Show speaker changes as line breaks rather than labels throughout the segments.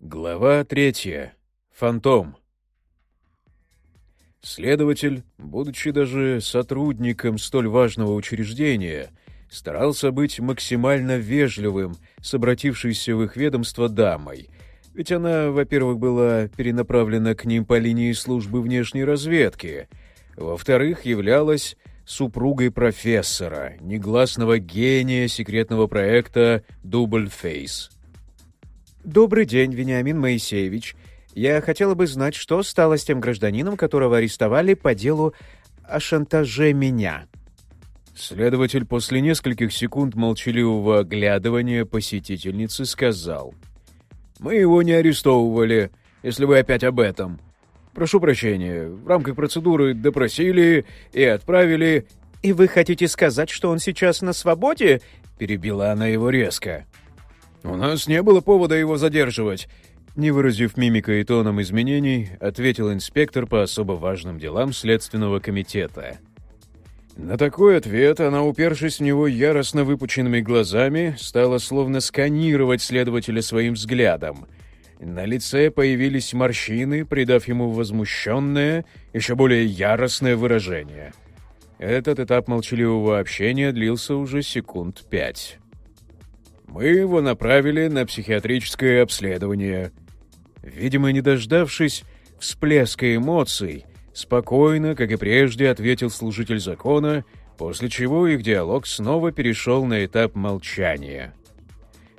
Глава третья. Фантом. Следователь, будучи даже сотрудником столь важного учреждения, старался быть максимально вежливым с обратившейся в их ведомство дамой, ведь она, во-первых, была перенаправлена к ним по линии службы внешней разведки, во-вторых, являлась супругой профессора, негласного гения секретного проекта «Дубль Фейс».
«Добрый день, Вениамин Моисеевич. Я хотела бы знать, что стало с тем гражданином, которого арестовали по делу о шантаже меня».
Следователь после нескольких секунд молчаливого оглядывания посетительницы сказал. «Мы его не арестовывали, если вы опять об этом. Прошу прощения, в рамках процедуры допросили и отправили...»
«И вы хотите сказать, что он сейчас на свободе?»
— перебила она его резко. «У нас не было повода его задерживать», — не выразив мимикой и тоном изменений, ответил инспектор по особо важным делам Следственного комитета. На такой ответ она, упершись в него яростно выпученными глазами, стала словно сканировать следователя своим взглядом. На лице появились морщины, придав ему возмущенное, еще более яростное выражение. Этот этап молчаливого общения длился уже секунд пять. Мы его направили на психиатрическое обследование. Видимо, не дождавшись всплеска эмоций, спокойно, как и прежде, ответил служитель закона, после чего их диалог снова перешел на этап молчания.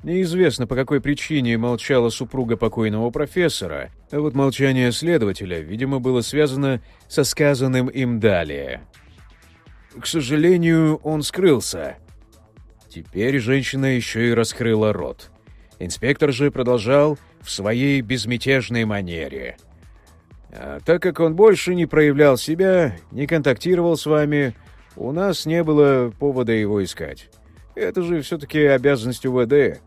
Неизвестно, по какой причине молчала супруга покойного профессора, а вот молчание следователя, видимо, было связано со сказанным им далее. К сожалению, он скрылся. Теперь женщина еще и раскрыла рот. Инспектор же продолжал в своей безмятежной манере. А так как он больше не проявлял себя, не контактировал с вами, у нас не было повода его искать. Это же все-таки обязанность УВД.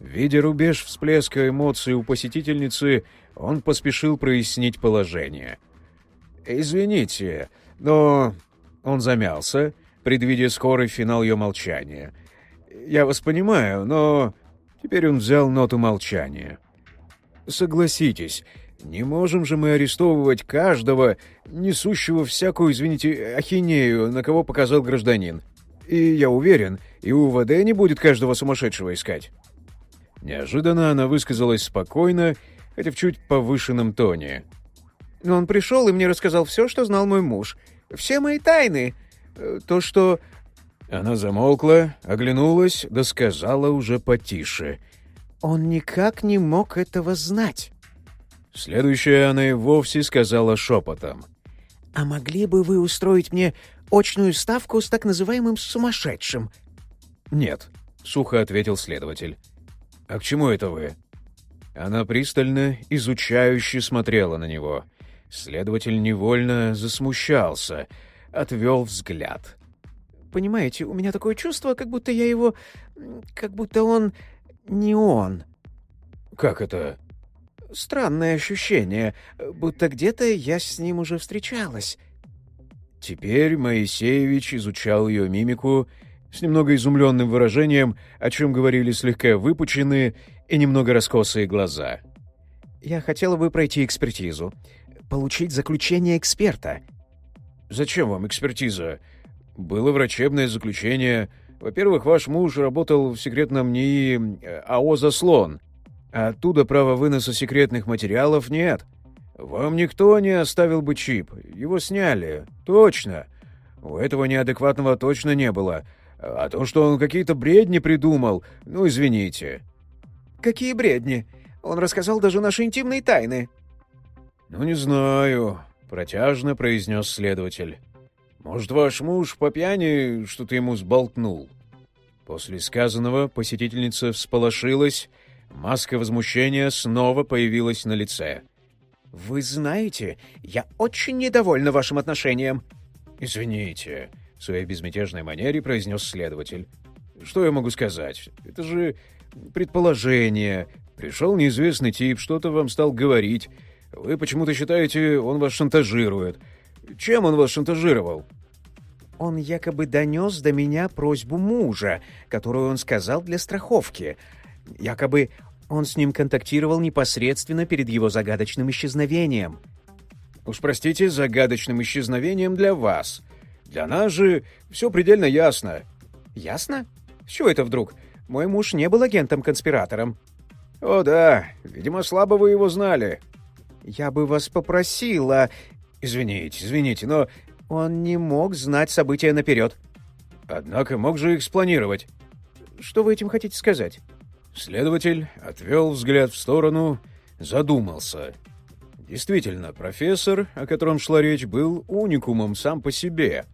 Видя рубеж всплеска эмоций у посетительницы, он поспешил прояснить положение. «Извините, но...» Он замялся, предвидя скорый финал ее молчания. «Я вас понимаю, но...» Теперь он взял ноту молчания. «Согласитесь, не можем же мы арестовывать каждого, несущего всякую, извините, ахинею, на кого показал гражданин. И я уверен, и УВД не будет каждого сумасшедшего искать». Неожиданно она высказалась спокойно, хотя в чуть повышенном тоне.
«Но он пришел и мне рассказал все, что знал мой муж. Все мои тайны. Э, то, что...»
Она замолкла, оглянулась, да сказала уже потише.
«Он никак не мог этого знать».
Следующее она и вовсе сказала шепотом.
«А могли бы вы устроить мне очную ставку с так называемым сумасшедшим?»
«Нет», — сухо ответил следователь. «А к чему это вы?» Она пристально, изучающе смотрела на него. Следователь невольно засмущался — отвел взгляд.
«Понимаете, у меня такое чувство, как будто я его... как будто он не он».
«Как это?»
«Странное ощущение, будто где-то я с ним уже встречалась».
Теперь Моисеевич изучал ее мимику с немного изумленным выражением, о чем говорили слегка выпученные и немного раскосые глаза.
«Я хотела бы пройти экспертизу, получить заключение эксперта»,
Зачем вам экспертиза? Было врачебное заключение. Во-первых, ваш муж работал в секретном НИИ э, АО «Заслон». Оттуда права выноса секретных материалов нет. Вам никто не оставил бы чип. Его сняли. Точно. У этого неадекватного точно не было. А то, что он какие-то бредни придумал, ну, извините.
Какие бредни? Он рассказал даже наши интимные тайны.
Ну, не знаю протяжно произнес следователь. «Может, ваш муж по пьяни что-то ему сболтнул?» После сказанного посетительница всполошилась, маска возмущения снова появилась на лице.
«Вы знаете, я очень недовольна вашим отношением».
«Извините», — в своей безмятежной манере произнес следователь. «Что я могу сказать? Это же предположение. Пришел неизвестный тип, что-то вам стал говорить. Вы почему-то считаете, он вас шантажирует. Чем он вас шантажировал?»
Он якобы донес до меня просьбу мужа, которую он сказал для страховки. Якобы Он с ним контактировал непосредственно перед его загадочным исчезновением.
Уж простите, загадочным исчезновением для вас. Для нас же все предельно ясно.
Ясно? Чего это вдруг? Мой муж не был агентом-конспиратором.
О да, видимо, слабо вы его знали.
Я бы вас попросила...
Извините, извините, но...
Он не мог знать события наперед.
Однако мог же их спланировать.
Что вы этим хотите сказать?
Следователь отвел взгляд в сторону, задумался. Действительно, профессор, о котором шла речь, был уникумом сам по себе.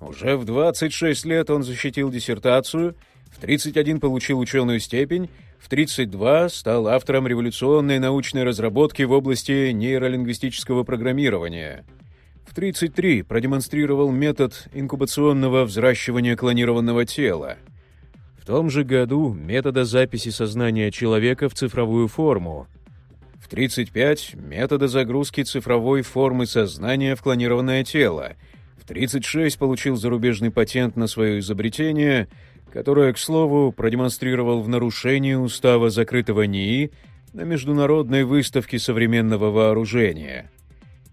Уже в 26 лет он защитил диссертацию, в 31 получил ученую степень, в 32 стал автором революционной научной разработки в области нейролингвистического программирования. В 33 продемонстрировал метод инкубационного взращивания клонированного тела — в том же году метода записи сознания человека в цифровую форму. В 35 метода загрузки цифровой формы сознания в клонированное тело. В 36 получил зарубежный патент на свое изобретение, которое, к слову, продемонстрировал в нарушении устава закрытого НИИ на международной выставке современного вооружения.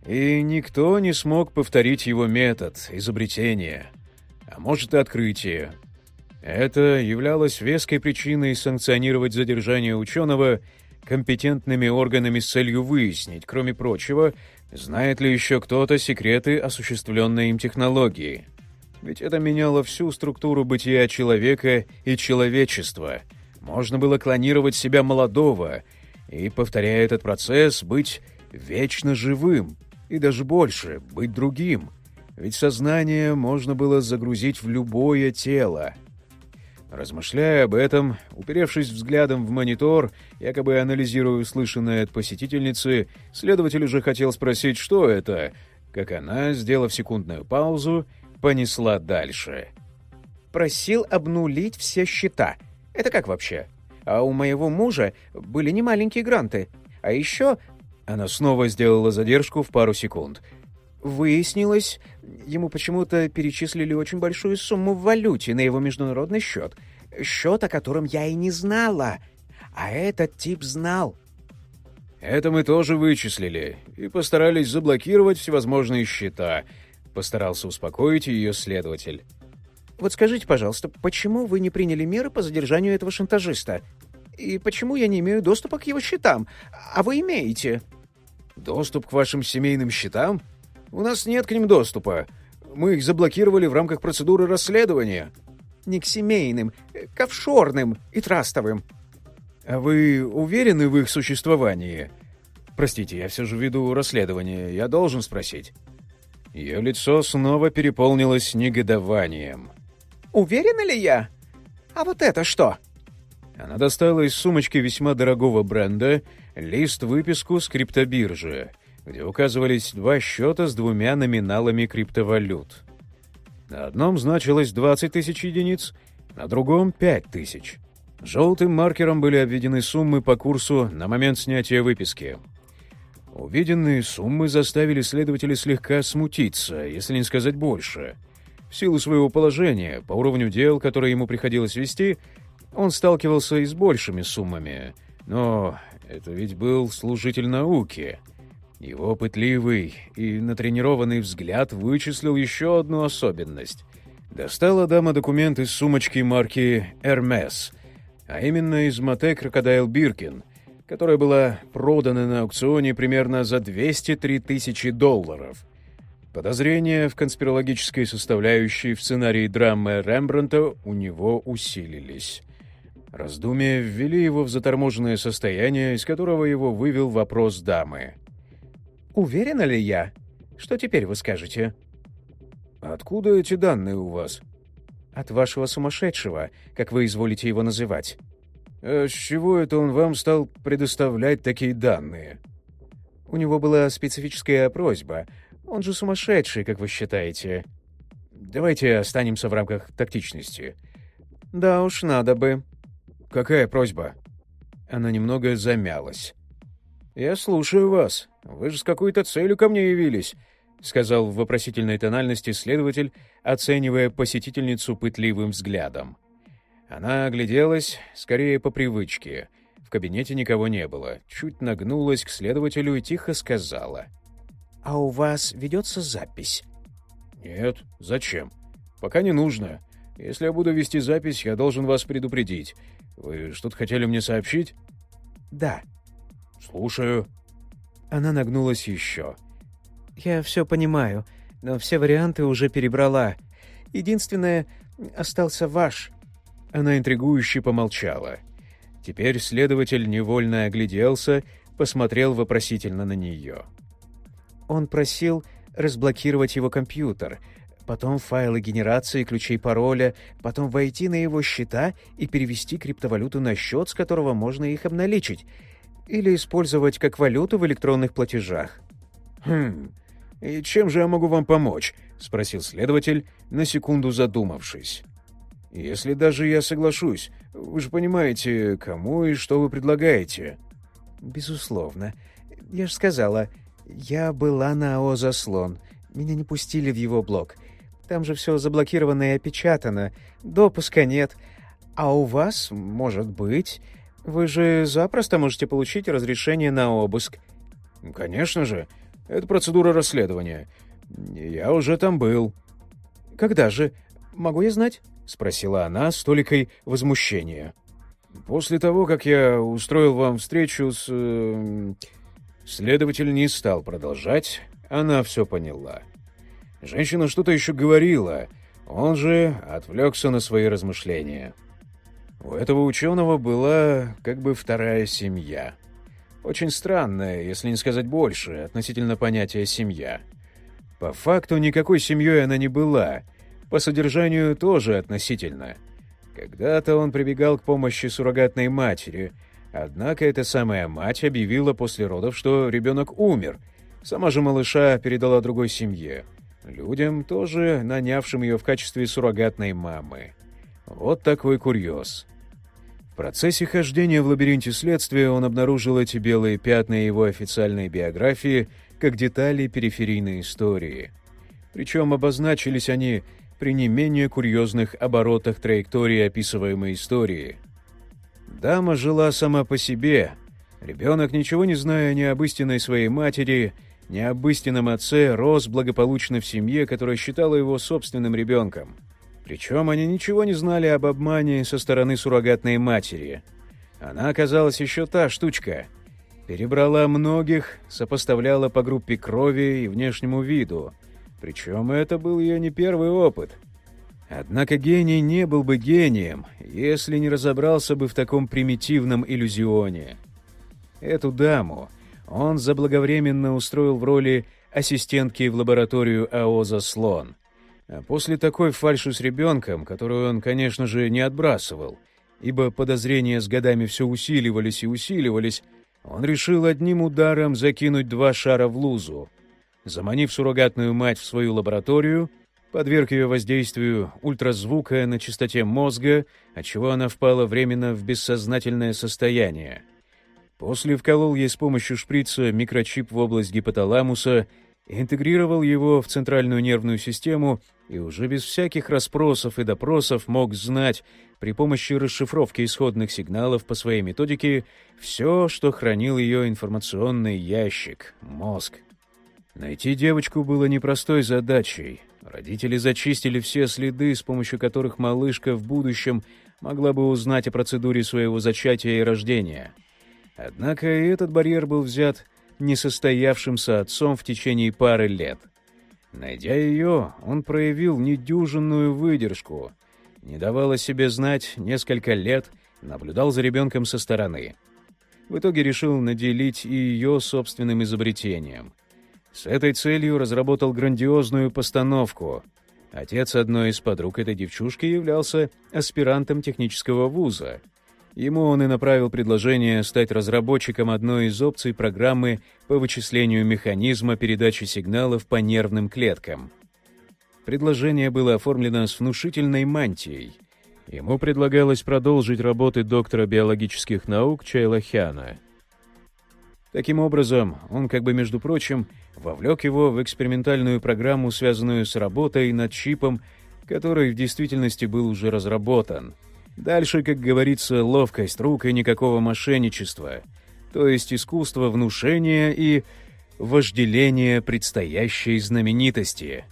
И никто не смог повторить его метод, изобретение, а может и открытие. Это являлось веской причиной санкционировать задержание ученого компетентными органами с целью выяснить, кроме прочего, знает ли еще кто-то секреты осуществленной им технологии. Ведь это меняло всю структуру бытия человека и человечества. Можно было клонировать себя молодого и, повторяя этот процесс, быть вечно живым, и даже больше, быть другим. Ведь сознание можно было загрузить в любое тело — Размышляя об этом, уперевшись взглядом в монитор, якобы анализируя услышанное от посетительницы, следователь уже хотел спросить, что это, как она, сделав секундную паузу, понесла дальше.
«Просил обнулить все счета. Это как вообще? А у моего мужа были немаленькие гранты. А еще...»
Она снова сделала задержку в пару секунд.
Выяснилось, ему почему-то перечислили очень большую сумму в валюте на его международный счет. Счет, о котором я и не знала. А этот тип знал.
Это мы тоже вычислили и постарались заблокировать всевозможные счета. Постарался успокоить ее следователь.
Вот скажите, пожалуйста, почему вы не приняли меры по задержанию этого шантажиста? И почему я не имею доступа к его счетам? А вы имеете?
Доступ к вашим семейным счетам? У нас нет к ним доступа. Мы их заблокировали в рамках процедуры расследования.
Не к семейным, к офшорным и трастовым.
А вы уверены в их существовании? Простите, я все же веду расследование. Я должен спросить. Ее лицо снова переполнилось негодованием.
«Уверена ли я? А вот это что?»
Она достала из сумочки весьма дорогого бренда лист-выписку с криптобиржи — где указывались два счета с двумя номиналами криптовалют. На одном значилось 20 тысяч единиц, на другом — 5 тысяч. Желтым маркером были обведены суммы по курсу на момент снятия выписки. Увиденные суммы заставили следователя слегка смутиться, если не сказать больше. В силу своего положения, по уровню дел, которые ему приходилось вести, он сталкивался и с большими суммами. Но это ведь был служитель науки — его пытливый и натренированный взгляд вычислил еще одну особенность. Достала дама документ из сумочки марки «Эрмес», а именно из Мате Крокодайл Биркин, которая была продана на аукционе примерно за 203 тысячи долларов. Подозрения в конспирологической составляющей в сценарии драмы Рембранта у него усилились. Раздумья ввели его в заторможенное состояние, из которого его вывел вопрос дамы.
Уверена ли я? Что теперь вы скажете?
Откуда эти данные у вас?
От вашего сумасшедшего, как вы изволите его называть.
А с чего это он вам стал предоставлять такие данные?
У него была специфическая просьба. Он же сумасшедший, как вы считаете.
Давайте останемся в рамках тактичности.
Да уж, надо бы.
Какая просьба? Она немного замялась. «Я слушаю вас. Вы же с какой-то целью ко мне явились», — сказал в вопросительной тональности следователь, оценивая посетительницу пытливым взглядом. Она огляделась, скорее по привычке. В кабинете никого не было. Чуть нагнулась к следователю и тихо сказала.
«А у вас ведется запись?»
«Нет. Зачем? Пока не нужно. Если я буду вести запись, я должен вас предупредить. Вы что-то хотели мне сообщить?»
«Да».
«Слушаю».
Она нагнулась еще. «Я все понимаю, но все варианты уже перебрала. Единственное, остался ваш».
Она интригующе помолчала. Теперь следователь невольно огляделся, посмотрел вопросительно на нее.
Он просил разблокировать его компьютер, потом файлы генерации ключей пароля, потом войти на его счета и перевести криптовалюту на счет, с которого можно их обналичить, или использовать как валюту в электронных платежах.
«Хм, и чем же я могу вам помочь?» — спросил следователь, на секунду задумавшись. «Если даже я соглашусь, вы же понимаете, кому и что вы предлагаете».
«Безусловно. Я же сказала, я была на АО «Заслон». Меня не пустили в его блог. Там же все заблокировано и опечатано. Допуска нет. А у вас, может быть... Вы же запросто можете получить разрешение на обыск.
Конечно же. Это процедура расследования. Я уже там был.
Когда же? Могу я знать?
Спросила она с толикой возмущения. После того, как я устроил вам встречу с... Э, следователь не стал продолжать. Она все поняла. Женщина что-то еще говорила. Он же отвлекся на свои размышления. У этого ученого была как бы вторая семья. Очень странная, если не сказать больше, относительно понятия «семья». По факту никакой семьей она не была, по содержанию тоже относительно. Когда-то он прибегал к помощи суррогатной матери, однако эта самая мать объявила после родов, что ребенок умер. Сама же малыша передала другой семье. Людям, тоже нанявшим ее в качестве суррогатной мамы. Вот такой курьез. В процессе хождения в лабиринте следствия он обнаружил эти белые пятна его официальной биографии как детали периферийной истории. Причем обозначились они при не менее курьезных оборотах траектории описываемой истории. Дама жила сама по себе. Ребенок, ничего не зная ни об истинной своей матери, ни об истинном отце, рос благополучно в семье, которая считала его собственным ребенком — причем они ничего не знали об обмане со стороны суррогатной матери. Она оказалась еще та штучка. Перебрала многих, сопоставляла по группе крови и внешнему виду. Причем это был ее не первый опыт. Однако гений не был бы гением, если не разобрался бы в таком примитивном иллюзионе. Эту даму он заблаговременно устроил в роли ассистентки в лабораторию АО «Заслон», а после такой фальши с ребенком, которую он, конечно же, не отбрасывал, ибо подозрения с годами все усиливались и усиливались, он решил одним ударом закинуть два шара в лузу. Заманив суррогатную мать в свою лабораторию, подверг ее воздействию ультразвука на частоте мозга, отчего она впала временно в бессознательное состояние. После вколол ей с помощью шприца микрочип в область гипоталамуса интегрировал его в центральную нервную систему и уже без всяких расспросов и допросов мог знать при помощи расшифровки исходных сигналов по своей методике все, что хранил ее информационный ящик — мозг. Найти девочку было непростой задачей. Родители зачистили все следы, с помощью которых малышка в будущем могла бы узнать о процедуре своего зачатия и рождения. Однако и этот барьер был взят несостоявшимся отцом в течение пары лет. Найдя ее, он проявил недюжинную выдержку, не давал о себе знать несколько лет, наблюдал за ребенком со стороны. В итоге решил наделить и ее собственным изобретением. С этой целью разработал грандиозную постановку. Отец одной из подруг этой девчушки являлся аспирантом технического вуза — Ему он и направил предложение стать разработчиком одной из опций программы по вычислению механизма передачи сигналов по нервным клеткам. Предложение было оформлено с внушительной мантией. Ему предлагалось продолжить работы доктора биологических наук Чайлахяна. Таким образом, он, как бы между прочим, вовлек его в экспериментальную программу, связанную с работой над чипом, который в действительности был уже разработан — Дальше, как говорится, ловкость рук и никакого мошенничества, то есть искусство внушения и вожделения предстоящей знаменитости.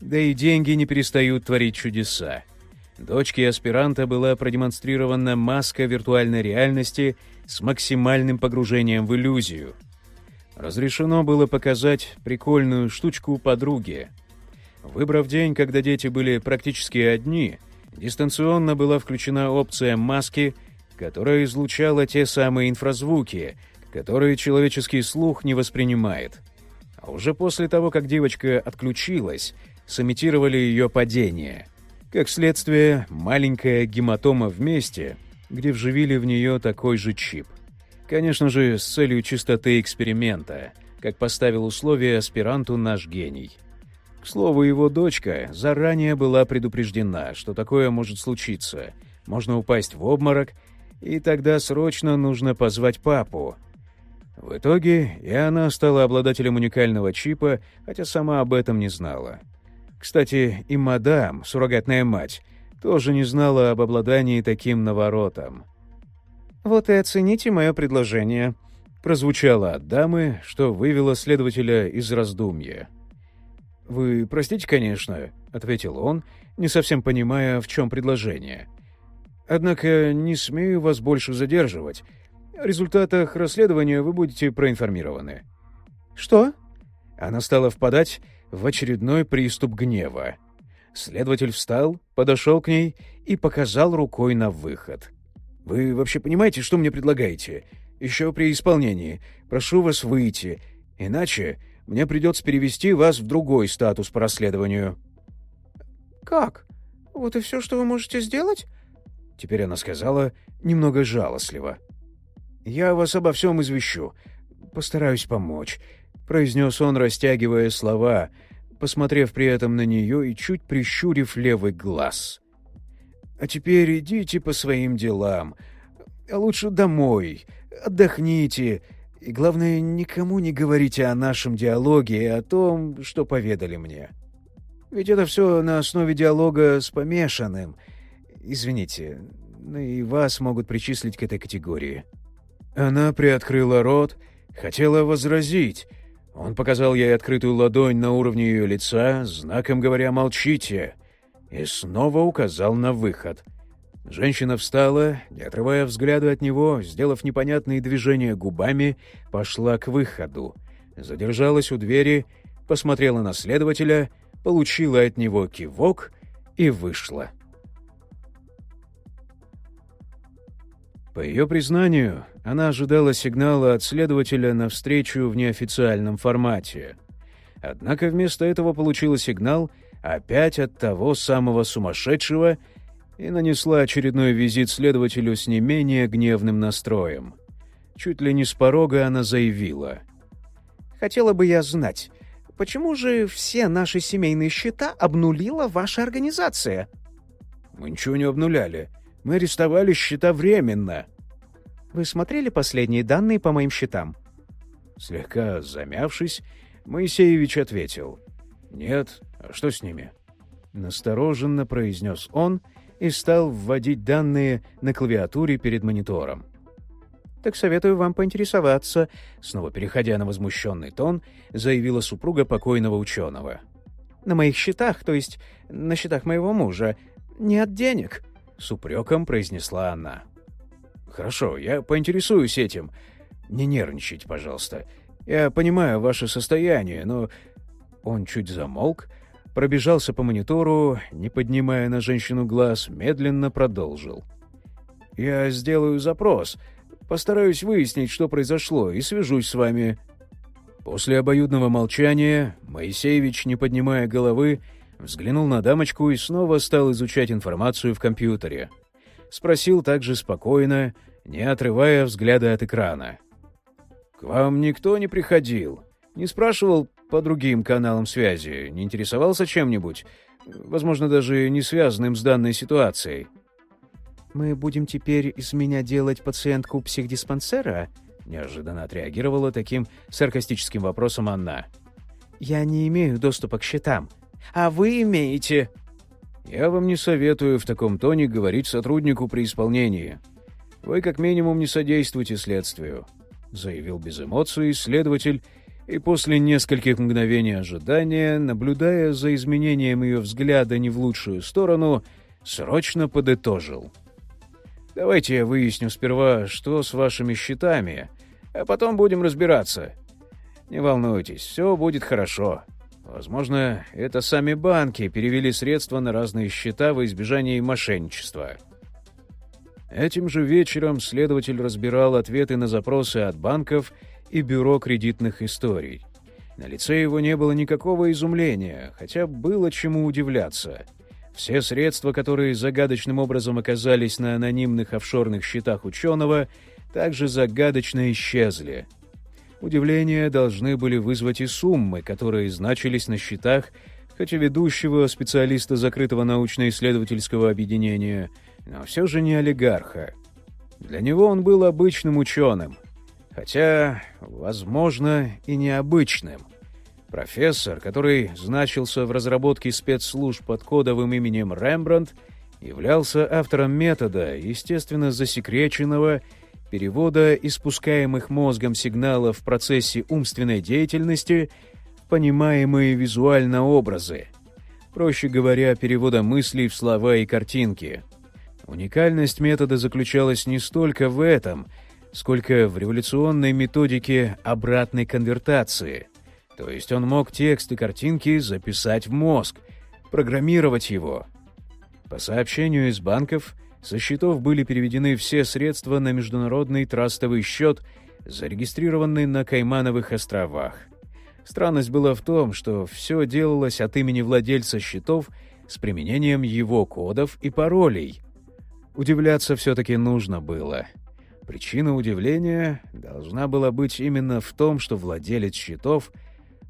Да и деньги не перестают творить чудеса. Дочке аспиранта была продемонстрирована маска виртуальной реальности с максимальным погружением в иллюзию. Разрешено было показать прикольную штучку подруге. Выбрав день, когда дети были практически одни, дистанционно была включена опция маски, которая излучала те самые инфразвуки, которые человеческий слух не воспринимает. А уже после того, как девочка отключилась, сымитировали ее падение. Как следствие, маленькая гематома в месте, где вживили в нее такой же чип. Конечно же, с целью чистоты эксперимента, как поставил условие аспиранту наш гений. К слову, его дочка заранее была предупреждена, что такое может случиться. Можно упасть в обморок, и тогда срочно нужно позвать папу. В итоге и она стала обладателем уникального чипа, хотя сама об этом не знала. Кстати, и мадам, суррогатная мать, тоже не знала об обладании таким наворотом.
«Вот и оцените мое предложение», —
прозвучало от дамы, что вывело следователя из раздумья. «Вы простите, конечно», — ответил он, не совсем понимая, в чем предложение. «Однако не смею вас больше задерживать. О результатах расследования вы будете проинформированы».
«Что?»
Она стала впадать в очередной приступ гнева. Следователь встал, подошел к ней и показал рукой на выход. «Вы вообще понимаете, что мне предлагаете? Еще при исполнении. Прошу вас выйти. Иначе мне придется перевести вас в другой статус по расследованию».
«Как? Вот и все, что вы можете сделать?»
Теперь она сказала немного жалостливо. «Я вас обо всем извещу. Постараюсь помочь», — произнес он, растягивая слова, посмотрев при этом на нее и чуть прищурив левый глаз. «А теперь идите по своим делам. А лучше домой. Отдохните. И главное, никому не говорите о нашем диалоге и о том, что поведали мне. Ведь это все на основе диалога с помешанным. Извините, но и вас могут причислить к этой категории». Она приоткрыла рот, хотела возразить, он показал ей открытую ладонь на уровне ее лица, знаком говоря «молчите», и снова указал на выход. Женщина встала, не отрывая взгляда от него, сделав непонятные движения губами, пошла к выходу. Задержалась у двери, посмотрела на следователя, получила от него кивок и вышла. По ее признанию, она ожидала сигнала от следователя на встречу в неофициальном формате. Однако вместо этого получила сигнал опять от того самого сумасшедшего и нанесла очередной визит следователю с не менее гневным настроем. Чуть ли не с порога она заявила.
«Хотела бы я знать, почему же все наши семейные счета обнулила ваша организация?»
«Мы ничего не обнуляли. Мы арестовали счета временно».
Вы смотрели последние данные по моим счетам?»
Слегка замявшись, Моисеевич ответил. «Нет, а что с ними?» Настороженно произнес он и стал вводить данные на клавиатуре перед монитором.
«Так советую вам поинтересоваться», —
снова переходя на возмущенный тон, заявила супруга покойного ученого.
«На моих счетах, то есть на счетах моего мужа, нет денег», —
с упреком произнесла она. «Хорошо, я поинтересуюсь этим. Не нервничайте, пожалуйста. Я понимаю ваше состояние, но...» Он чуть замолк, пробежался по монитору, не поднимая на женщину глаз, медленно продолжил. «Я сделаю запрос, постараюсь выяснить, что произошло, и свяжусь с вами». После обоюдного молчания Моисеевич, не поднимая головы, взглянул на дамочку и снова стал изучать информацию в компьютере. Спросил также спокойно, не отрывая взгляда от экрана. «К вам никто не приходил? Не спрашивал по другим каналам связи? Не интересовался чем-нибудь? Возможно, даже не связанным с данной ситуацией?»
«Мы будем теперь из меня делать пациентку психдиспансера?»
Неожиданно отреагировала таким саркастическим вопросом Анна.
«Я не имею доступа к счетам. А вы имеете...»
Я вам не советую в таком тоне говорить сотруднику при исполнении. Вы как минимум не содействуете следствию», — заявил без эмоций следователь, и после нескольких мгновений ожидания, наблюдая за изменением ее взгляда не в лучшую сторону, срочно подытожил. «Давайте я выясню сперва, что с вашими счетами, а потом будем разбираться. Не волнуйтесь, все будет хорошо. Возможно, это сами банки перевели средства на разные счета во избежание мошенничества». Этим же вечером следователь разбирал ответы на запросы от банков и бюро кредитных историй. На лице его не было никакого изумления, хотя было чему удивляться. Все средства, которые загадочным образом оказались на анонимных офшорных счетах ученого, также загадочно исчезли. Удивление должны были вызвать и суммы, которые значились на счетах, хотя ведущего специалиста закрытого научно-исследовательского объединения, но все же не олигарха. Для него он был обычным ученым, хотя, возможно, и необычным. Профессор, который значился в разработке спецслужб под кодовым именем Рембрандт, являлся автором метода, естественно, засекреченного перевода испускаемых мозгом сигналов в процессе умственной деятельности понимаемые визуально образы. Проще говоря, перевода мыслей в слова и картинки. Уникальность метода заключалась не столько в этом — сколько в революционной методике обратной конвертации. То есть он мог текст и картинки записать в мозг, программировать его. По сообщению из банков, со счетов были переведены все средства на международный трастовый счет, зарегистрированный на Каймановых островах. Странность была в том, что все делалось от имени владельца счетов с применением его кодов и паролей. Удивляться все-таки нужно было — Причина удивления должна была быть именно в том, что владелец счетов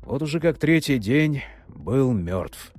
вот уже как третий день был мертв.